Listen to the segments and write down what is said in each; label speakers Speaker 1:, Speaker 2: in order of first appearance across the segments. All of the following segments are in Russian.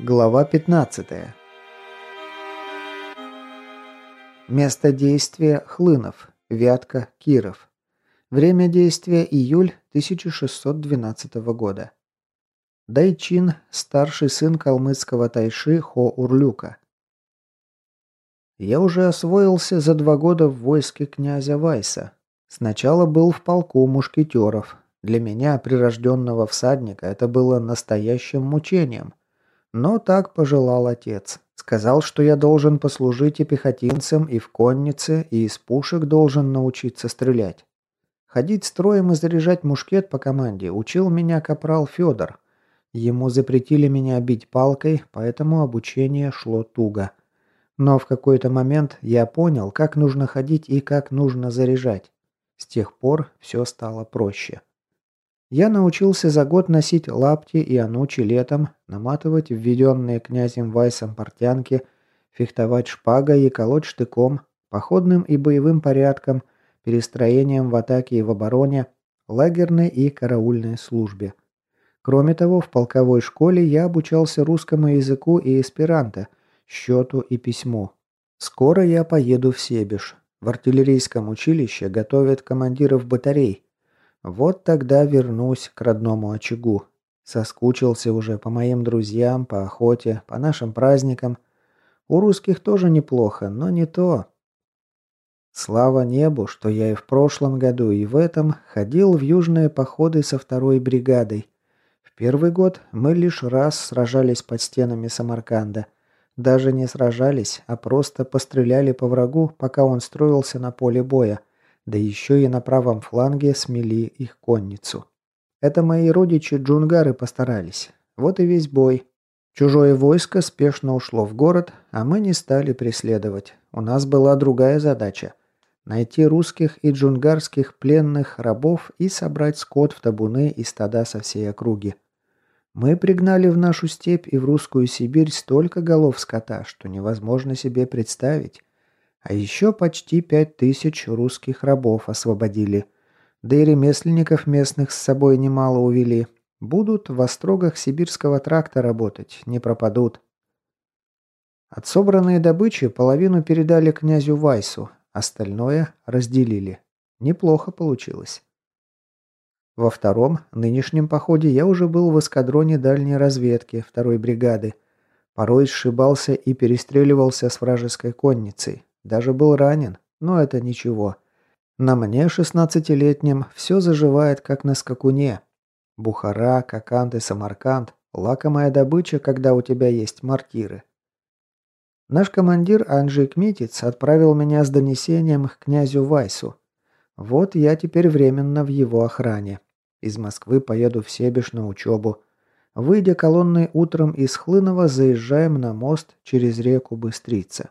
Speaker 1: Глава 15. Место действия – Хлынов, Вятка, Киров. Время действия – июль 1612 года. Дайчин – старший сын калмыцкого тайши Хо Урлюка. Я уже освоился за два года в войске князя Вайса. Сначала был в полку мушкетеров. Для меня, прирожденного всадника, это было настоящим мучением – но так пожелал отец. Сказал, что я должен послужить и пехотинцем, и в коннице, и из пушек должен научиться стрелять. Ходить строем и заряжать мушкет по команде учил меня капрал Федор. Ему запретили меня бить палкой, поэтому обучение шло туго. Но в какой-то момент я понял, как нужно ходить и как нужно заряжать. С тех пор все стало проще. Я научился за год носить лапти и анучи летом, наматывать введенные князем Вайсом портянки, фехтовать шпагой и колоть штыком, походным и боевым порядком, перестроением в атаке и в обороне, лагерной и караульной службе. Кроме того, в полковой школе я обучался русскому языку и эсперанто, счету и письму. Скоро я поеду в Себеж. В артиллерийском училище готовят командиров батарей, вот тогда вернусь к родному очагу. Соскучился уже по моим друзьям, по охоте, по нашим праздникам. У русских тоже неплохо, но не то. Слава небу, что я и в прошлом году, и в этом ходил в южные походы со второй бригадой. В первый год мы лишь раз сражались под стенами Самарканда. Даже не сражались, а просто постреляли по врагу, пока он строился на поле боя – да еще и на правом фланге смели их конницу. Это мои родичи джунгары постарались. Вот и весь бой. Чужое войско спешно ушло в город, а мы не стали преследовать. У нас была другая задача – найти русских и джунгарских пленных рабов и собрать скот в табуны и стада со всей округи. Мы пригнали в нашу степь и в русскую Сибирь столько голов скота, что невозможно себе представить. А еще почти пять тысяч русских рабов освободили. Да и ремесленников местных с собой немало увели. Будут в острогах сибирского тракта работать, не пропадут. От собранной добычи половину передали князю Вайсу, остальное разделили. Неплохо получилось. Во втором, нынешнем походе я уже был в эскадроне дальней разведки второй бригады. Порой сшибался и перестреливался с вражеской конницей. Даже был ранен, но это ничего. На мне, шестнадцатилетнем, все заживает, как на скакуне. Бухара, Кокант и Самарканд – лакомая добыча, когда у тебя есть мортиры. Наш командир Анджей Кметец отправил меня с донесением к князю Вайсу. Вот я теперь временно в его охране. Из Москвы поеду в Себеж на учебу. Выйдя колонной утром из Хлынова, заезжаем на мост через реку Быстрица.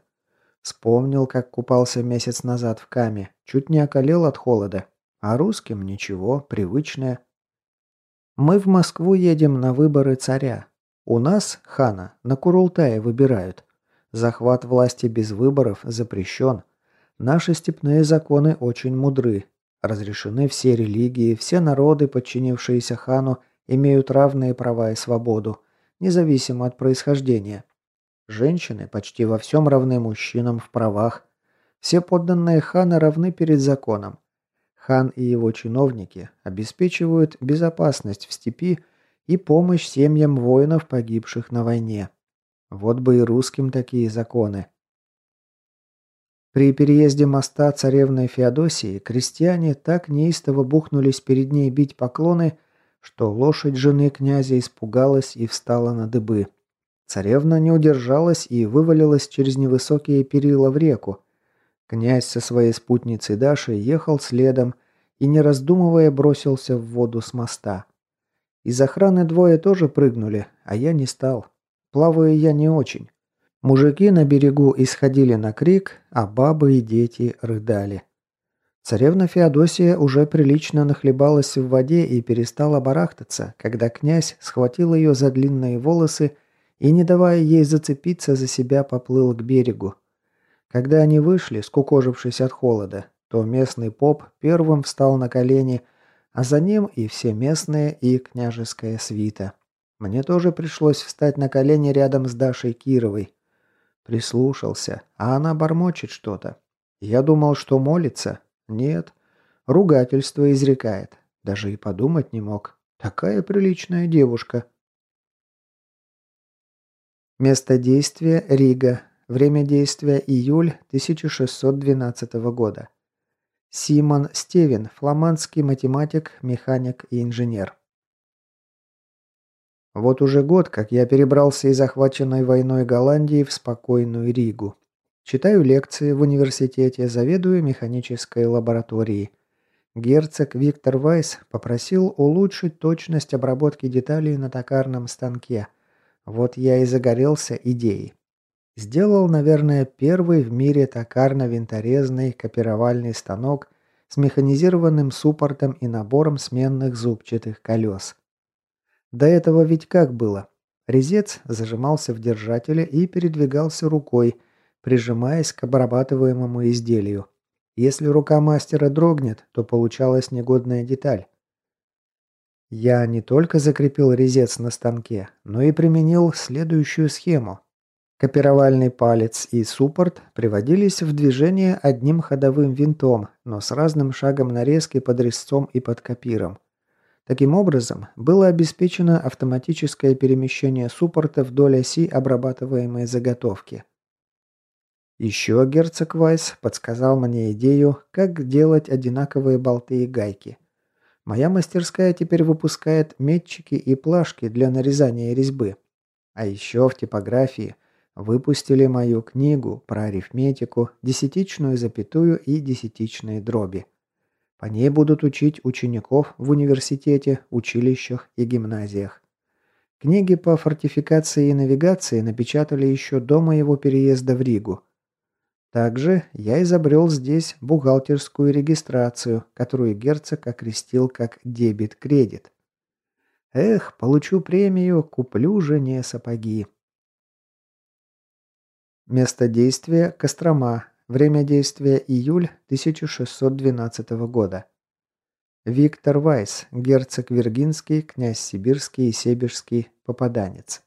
Speaker 1: Вспомнил, как купался месяц назад в Каме. Чуть не околел от холода. А русским ничего, привычное. Мы в Москву едем на выборы царя. У нас, хана, на Курултае выбирают. Захват власти без выборов запрещен. Наши степные законы очень мудры. Разрешены все религии, все народы, подчинившиеся хану, имеют равные права и свободу, независимо от происхождения. Женщины почти во всем равны мужчинам в правах. Все подданные хана равны перед законом. Хан и его чиновники обеспечивают безопасность в степи и помощь семьям воинов, погибших на войне. Вот бы и русским такие законы. При переезде моста царевны Феодосии крестьяне так неистово бухнулись перед ней бить поклоны, что лошадь жены князя испугалась и встала на дыбы. Царевна не удержалась и вывалилась через невысокие перила в реку. Князь со своей спутницей Дашей ехал следом и, не раздумывая, бросился в воду с моста. Из охраны двое тоже прыгнули, а я не стал. Плаваю я не очень. Мужики на берегу исходили на крик, а бабы и дети рыдали. Царевна Феодосия уже прилично нахлебалась в воде и перестала барахтаться, когда князь схватил ее за длинные волосы и, не давая ей зацепиться за себя, поплыл к берегу. Когда они вышли, скукожившись от холода, то местный поп первым встал на колени, а за ним и все местные, и княжеская свита. Мне тоже пришлось встать на колени рядом с Дашей Кировой. Прислушался, а она бормочет что-то. Я думал, что молится. Нет. Ругательство изрекает. Даже и подумать не мог. Такая приличная девушка. Место действия – Рига. Время действия – июль 1612 года. Симон Стевен, фламандский математик, механик и инженер. Вот уже год, как я перебрался из захваченной войной Голландии в спокойную Ригу. Читаю лекции в университете, заведую механической лабораторией. Герцог Виктор Вайс попросил улучшить точность обработки деталей на токарном станке. Вот я и загорелся идеей. Сделал, наверное, первый в мире токарно-винторезный копировальный станок с механизированным суппортом и набором сменных зубчатых колес. До этого ведь как было? Резец зажимался в держателе и передвигался рукой, прижимаясь к обрабатываемому изделию. Если рука мастера дрогнет, то получалась негодная деталь. Я не только закрепил резец на станке, но и применил следующую схему. Копировальный палец и суппорт приводились в движение одним ходовым винтом, но с разным шагом нарезки под резцом и под копиром. Таким образом, было обеспечено автоматическое перемещение суппорта вдоль оси обрабатываемой заготовки. Еще герцог Вайс подсказал мне идею, как делать одинаковые болты и гайки. Моя мастерская теперь выпускает метчики и плашки для нарезания резьбы. А еще в типографии выпустили мою книгу про арифметику, десятичную запятую и десятичные дроби. По ней будут учить учеников в университете, училищах и гимназиях. Книги по фортификации и навигации напечатали еще до моего переезда в Ригу. Также я изобрел здесь бухгалтерскую регистрацию, которую герцог окрестил как дебет-кредит. Эх, получу премию, куплю жене сапоги. Место действия – Кострома. Время действия – июль 1612 года. Виктор Вайс, герцог Виргинский, князь Сибирский и Себежский, попаданец.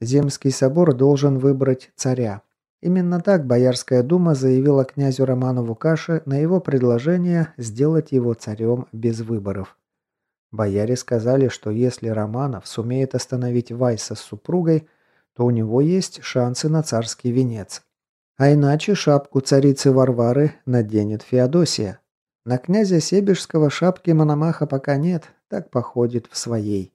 Speaker 1: Земский собор должен выбрать царя. Именно так Боярская дума заявила князю Романову Каше на его предложение сделать его царем без выборов. Бояре сказали, что если Романов сумеет остановить Вайса с супругой, то у него есть шансы на царский венец. А иначе шапку царицы Варвары наденет Феодосия. На князя Себежского шапки Мономаха пока нет, так походит в своей.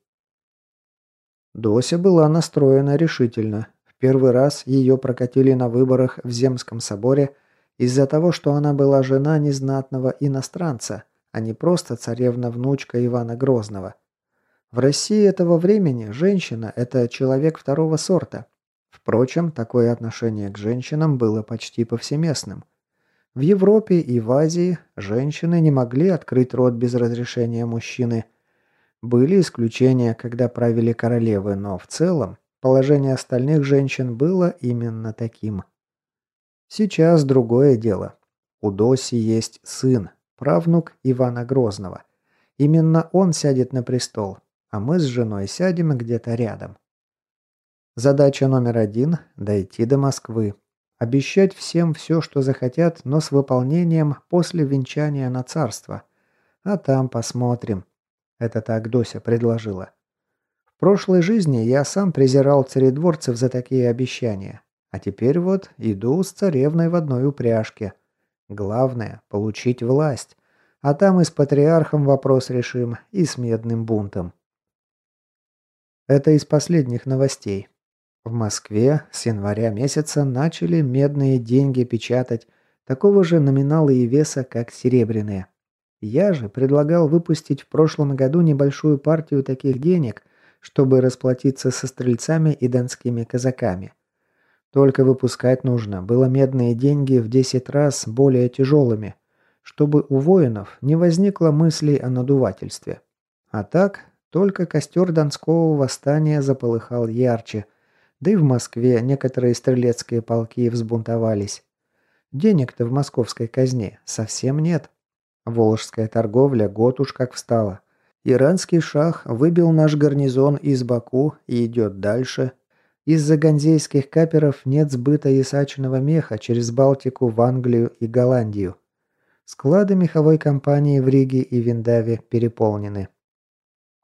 Speaker 1: Дося была настроена решительно. В первый раз ее прокатили на выборах в Земском соборе из-за того, что она была жена незнатного иностранца, а не просто царевна-внучка Ивана Грозного. В России этого времени женщина – это человек второго сорта. Впрочем, такое отношение к женщинам было почти повсеместным. В Европе и в Азии женщины не могли открыть рот без разрешения мужчины – были исключения, когда правили королевы, но в целом положение остальных женщин было именно таким. Сейчас другое дело. У Доси есть сын, правнук Ивана Грозного. Именно он сядет на престол, а мы с женой сядем где-то рядом. Задача номер один – дойти до Москвы. Обещать всем все, что захотят, но с выполнением после венчания на царство. А там посмотрим, это так Дося предложила. В прошлой жизни я сам презирал царедворцев за такие обещания. А теперь вот иду с царевной в одной упряжке. Главное – получить власть. А там и с патриархом вопрос решим, и с медным бунтом. Это из последних новостей. В Москве с января месяца начали медные деньги печатать такого же номинала и веса, как серебряные. Я же предлагал выпустить в прошлом году небольшую партию таких денег, чтобы расплатиться со стрельцами и донскими казаками. Только выпускать нужно было медные деньги в 10 раз более тяжелыми, чтобы у воинов не возникло мыслей о надувательстве. А так, только костер Донского восстания заполыхал ярче, да и в Москве некоторые стрелецкие полки взбунтовались. Денег-то в московской казне совсем нет. Волжская торговля год уж как встала. Иранский шах выбил наш гарнизон из Баку и идет дальше. Из-за ганзейских каперов нет сбыта ясачного меха через Балтику в Англию и Голландию. Склады меховой компании в Риге и Виндаве переполнены.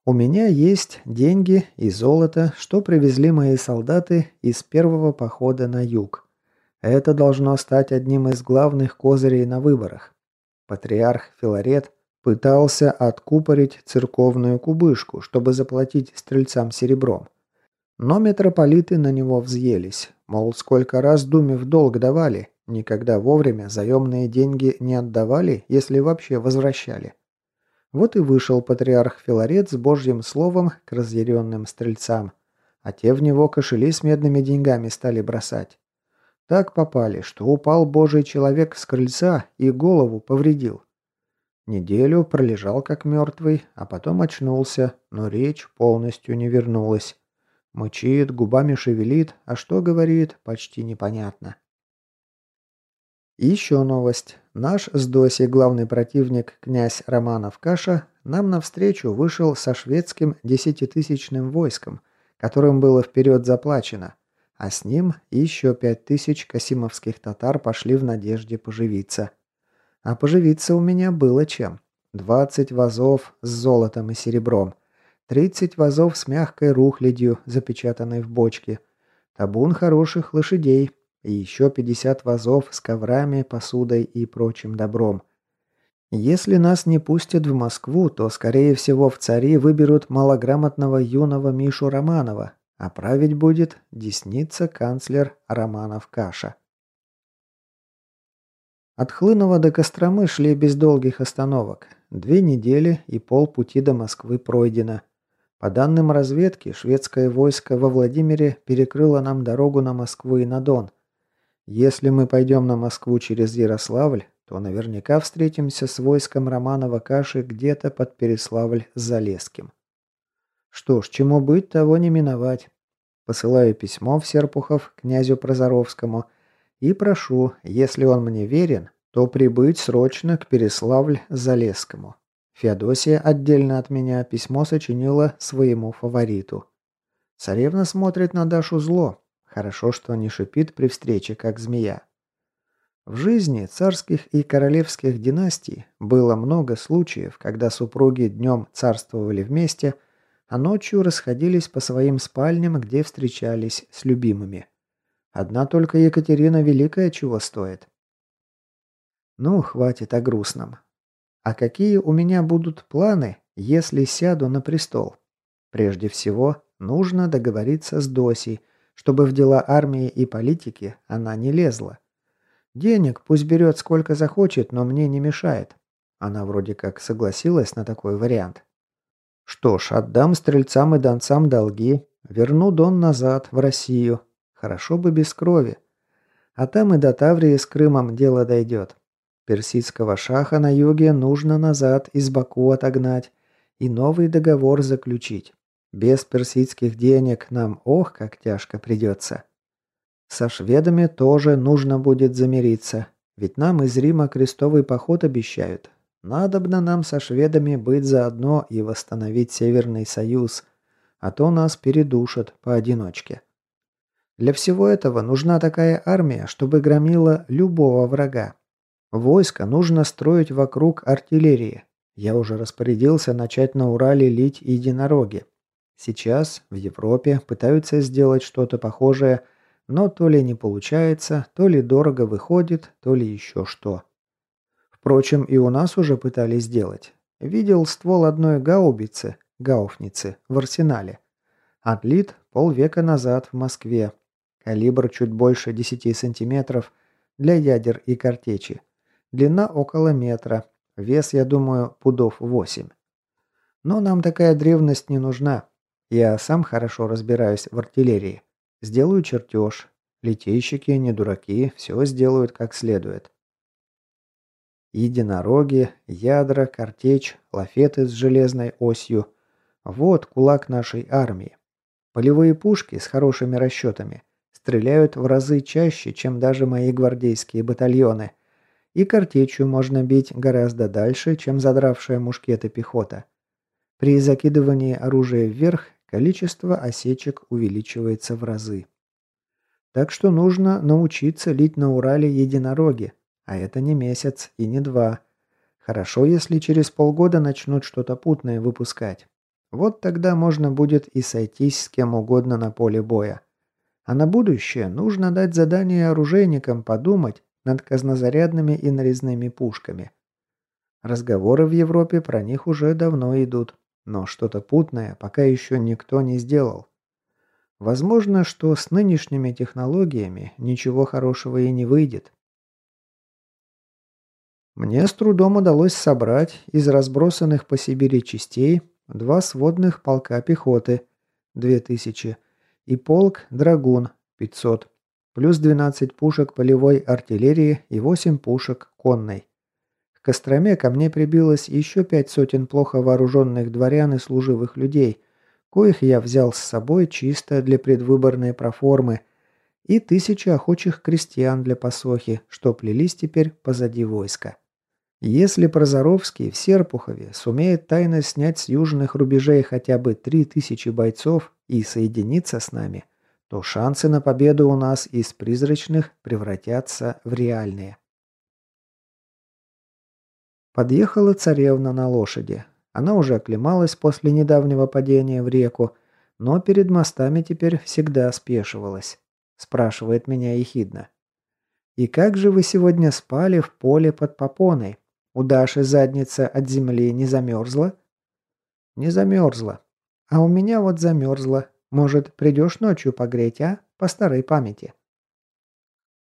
Speaker 1: У меня есть деньги и золото, что привезли мои солдаты из первого похода на юг. Это должно стать одним из главных козырей на выборах. Патриарх Филарет Пытался откупорить церковную кубышку, чтобы заплатить стрельцам серебром. Но митрополиты на него взъелись. Мол, сколько раз Думе в долг давали, никогда вовремя заемные деньги не отдавали, если вообще возвращали. Вот и вышел патриарх Филарет с божьим словом к разъяренным стрельцам, а те в него кошели с медными деньгами стали бросать. Так попали, что упал божий человек с крыльца и голову повредил. Неделю пролежал как мертвый, а потом очнулся, но речь полностью не вернулась. Мычит, губами шевелит, а что говорит, почти непонятно. Еще новость. Наш с Доси главный противник, князь Романов Каша, нам навстречу вышел со шведским десятитысячным войском, которым было вперед заплачено, а с ним еще пять тысяч касимовских татар пошли в надежде поживиться. А поживиться у меня было чем. 20 вазов с золотом и серебром, 30 вазов с мягкой рухлядью, запечатанной в бочке, табун хороших лошадей и еще 50 вазов с коврами, посудой и прочим добром. Если нас не пустят в Москву, то, скорее всего, в цари выберут малограмотного юного Мишу Романова, а править будет десница канцлер Романов Каша. От Хлынова до Костромы шли без долгих остановок. Две недели и полпути до Москвы пройдено. По данным разведки, шведское войско во Владимире перекрыло нам дорогу на Москву и на Дон. Если мы пойдем на Москву через Ярославль, то наверняка встретимся с войском Романова Каши где-то под Переславль-Залесским. Что ж, чему быть, того не миновать. Посылаю письмо в Серпухов князю Прозоровскому – и прошу, если он мне верен, то прибыть срочно к Переславль-Залесскому. Феодосия отдельно от меня письмо сочинила своему фавориту. Царевна смотрит на Дашу зло. Хорошо, что не шипит при встрече, как змея. В жизни царских и королевских династий было много случаев, когда супруги днем царствовали вместе, а ночью расходились по своим спальням, где встречались с любимыми. Одна только Екатерина Великая чего стоит. Ну, хватит о грустном. А какие у меня будут планы, если сяду на престол? Прежде всего, нужно договориться с Досей, чтобы в дела армии и политики она не лезла. Денег пусть берет сколько захочет, но мне не мешает. Она вроде как согласилась на такой вариант. Что ж, отдам стрельцам и донцам долги, верну Дон назад, в Россию, Хорошо бы без крови. А там и до Таврии с Крымом дело дойдет. Персидского шаха на юге нужно назад из Баку отогнать и новый договор заключить. Без персидских денег нам ох, как тяжко придется. Со шведами тоже нужно будет замириться, ведь нам из Рима крестовый поход обещают. Надобно нам со шведами быть заодно и восстановить Северный Союз, а то нас передушат поодиночке. Для всего этого нужна такая армия, чтобы громила любого врага. Войско нужно строить вокруг артиллерии. Я уже распорядился начать на Урале лить единороги. Сейчас в Европе пытаются сделать что-то похожее, но то ли не получается, то ли дорого выходит, то ли еще что. Впрочем, и у нас уже пытались сделать. Видел ствол одной гаубицы, гауфницы, в арсенале. Отлит полвека назад в Москве, Калибр чуть больше 10 сантиметров для ядер и картечи. Длина около метра. Вес, я думаю, пудов 8. Но нам такая древность не нужна. Я сам хорошо разбираюсь в артиллерии. Сделаю чертеж. Литейщики не дураки, все сделают как следует. Единороги, ядра, картечь, лафеты с железной осью. Вот кулак нашей армии. Полевые пушки с хорошими расчетами – Стреляют в разы чаще, чем даже мои гвардейские батальоны. И картечью можно бить гораздо дальше, чем задравшая мушкеты пехота. При закидывании оружия вверх количество осечек увеличивается в разы. Так что нужно научиться лить на Урале единороги, а это не месяц и не два. Хорошо, если через полгода начнут что-то путное выпускать. Вот тогда можно будет и сойтись с кем угодно на поле боя. А на будущее нужно дать задание оружейникам подумать над казнозарядными и нарезными пушками. Разговоры в Европе про них уже давно идут, но что-то путное пока еще никто не сделал. Возможно, что с нынешними технологиями ничего хорошего и не выйдет. Мне с трудом удалось собрать из разбросанных по Сибири частей два сводных полка пехоты, 2000, и полк «Драгун» 500, плюс 12 пушек полевой артиллерии и 8 пушек конной. К Костроме ко мне прибилось еще пять сотен плохо вооруженных дворян и служивых людей, коих я взял с собой чисто для предвыборной проформы, и тысячи охочих крестьян для посохи, что плелись теперь позади войска. Если Прозоровский в Серпухове сумеет тайно снять с южных рубежей хотя бы три тысячи бойцов и соединиться с нами, то шансы на победу у нас из призрачных превратятся в реальные. Подъехала царевна на лошади. Она уже оклемалась после недавнего падения в реку, но перед мостами теперь всегда спешивалась. Спрашивает меня ехидно. «И как же вы сегодня спали в поле под попоной?» У Даши задница от земли не замерзла?» «Не замерзла. А у меня вот замерзла. Может, придешь ночью погреть, а? По старой памяти».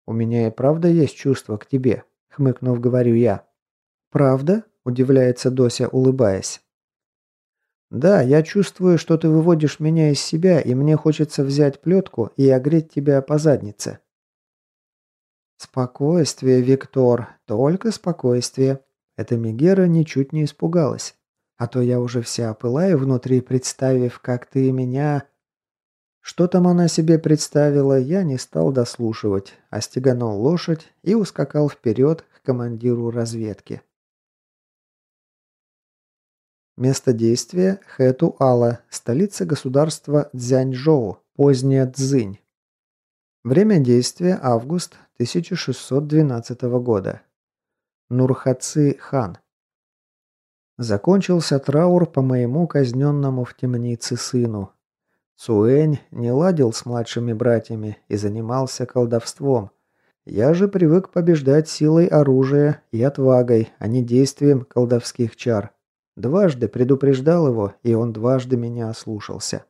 Speaker 1: «У меня и правда есть чувство к тебе», — хмыкнув, говорю я. «Правда?» — удивляется Дося, улыбаясь. «Да, я чувствую, что ты выводишь меня из себя, и мне хочется взять плетку и огреть тебя по заднице». «Спокойствие, Виктор, только спокойствие», эта Мегера ничуть не испугалась. А то я уже вся опылаю внутри, представив, как ты меня... Что там она себе представила, я не стал дослушивать, а стеганул лошадь и ускакал вперед к командиру разведки. Место действия – Хэту-Ала, столица государства Цзяньжоу, поздняя Цзинь. Время действия – август 1612 года. Нурхаци хан. Закончился траур по моему казненному в темнице сыну. Цуэнь не ладил с младшими братьями и занимался колдовством. Я же привык побеждать силой оружия и отвагой, а не действием колдовских чар. Дважды предупреждал его, и он дважды меня ослушался.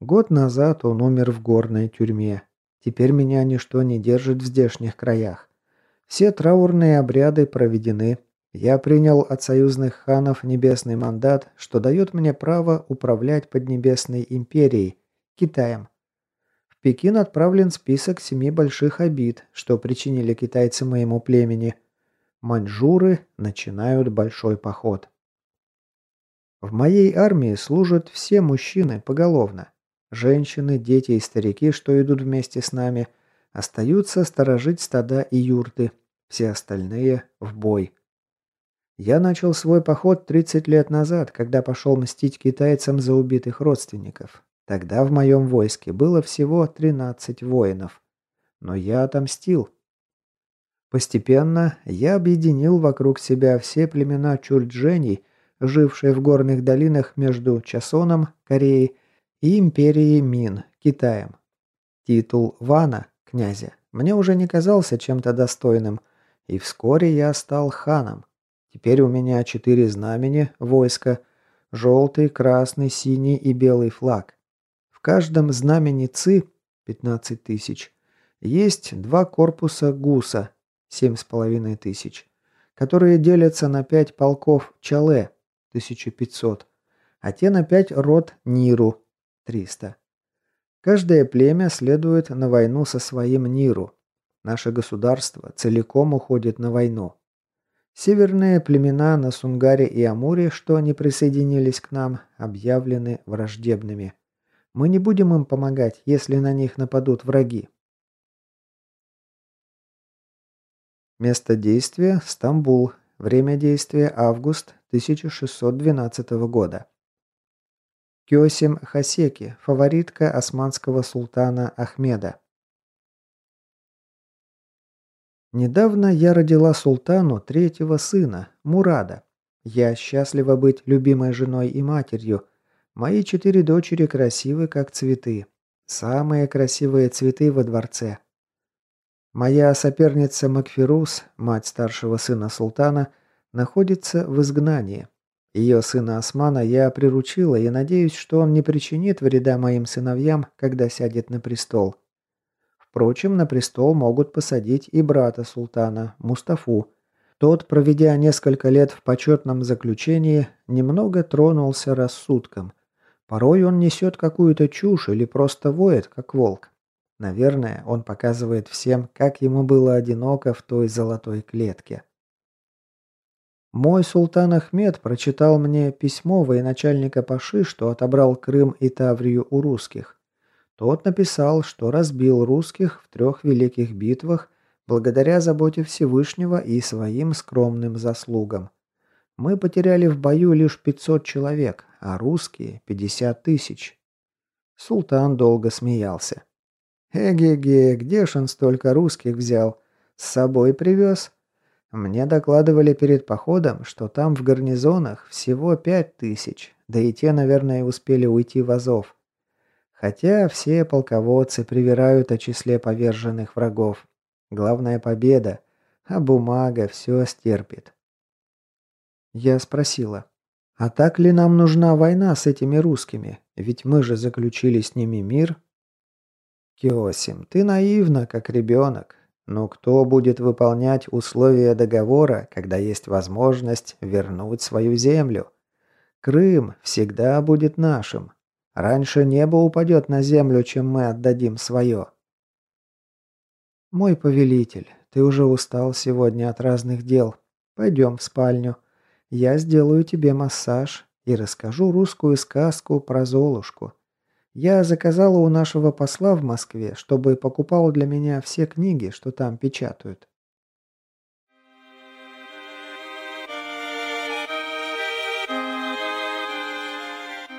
Speaker 1: Год назад он умер в горной тюрьме. Теперь меня ничто не держит в здешних краях. Все траурные обряды проведены. Я принял от союзных ханов небесный мандат, что дает мне право управлять Поднебесной империей, Китаем. В Пекин отправлен список семи больших обид, что причинили китайцы моему племени. Маньчжуры начинают большой поход. В моей армии служат все мужчины поголовно. Женщины, дети и старики, что идут вместе с нами, остаются сторожить стада и юрты, все остальные в бой. Я начал свой поход 30 лет назад, когда пошел мстить китайцам за убитых родственников. Тогда в моем войске было всего 13 воинов. Но я отомстил. Постепенно я объединил вокруг себя все племена чурдженей, жившие в горных долинах между Часоном, Кореей, и империей Мин, Китаем. Титул Вана, князя, мне уже не казался чем-то достойным, и вскоре я стал ханом. Теперь у меня четыре знамени войска. Желтый, красный, синий и белый флаг. В каждом знамени ЦИ 15 тысяч. Есть два корпуса ГУСа семь с половиной тысяч, которые делятся на пять полков Чале 1500, а те на пять рот Ниру 300. Каждое племя следует на войну со своим Ниру. Наше государство целиком уходит на войну. Северные племена на Сунгаре и Амуре, что не присоединились к нам, объявлены враждебными. Мы не будем им помогать, если на них нападут враги. Место действия – Стамбул. Время действия – август 1612 года. Кёсим Хасеки, фаворитка османского султана Ахмеда. Недавно я родила султану третьего сына, Мурада. Я счастлива быть любимой женой и матерью. Мои четыре дочери красивы, как цветы. Самые красивые цветы во дворце. Моя соперница Макфирус, мать старшего сына султана, находится в изгнании. Ее сына Османа я приручила и надеюсь, что он не причинит вреда моим сыновьям, когда сядет на престол. Впрочем, на престол могут посадить и брата султана, Мустафу. Тот, проведя несколько лет в почетном заключении, немного тронулся рассудком. Порой он несет какую-то чушь или просто воет, как волк. Наверное, он показывает всем, как ему было одиноко в той золотой клетке. Мой султан Ахмед прочитал мне письмо военачальника Паши, что отобрал Крым и Таврию у русских. Тот написал, что разбил русских в трех великих битвах благодаря заботе Всевышнего и своим скромным заслугам. Мы потеряли в бою лишь 500 человек, а русские – 50 тысяч. Султан долго смеялся. «Эге-ге, где ж он столько русских взял? С собой привез?» Мне докладывали перед походом, что там в гарнизонах всего пять тысяч, да и те, наверное, успели уйти в Азов. Хотя все полководцы привирают о числе поверженных врагов. Главная победа, а бумага все стерпит. Я спросила, а так ли нам нужна война с этими русскими? Ведь мы же заключили с ними мир. Киосим, ты наивна, как ребенок. Но кто будет выполнять условия договора, когда есть возможность вернуть свою землю? Крым всегда будет нашим. Раньше небо упадет на землю, чем мы отдадим свое. Мой повелитель, ты уже устал сегодня от разных дел. Пойдем в спальню. Я сделаю тебе массаж и расскажу русскую сказку про Золушку. Я заказала у нашего посла в Москве, чтобы покупал для меня все книги, что там печатают.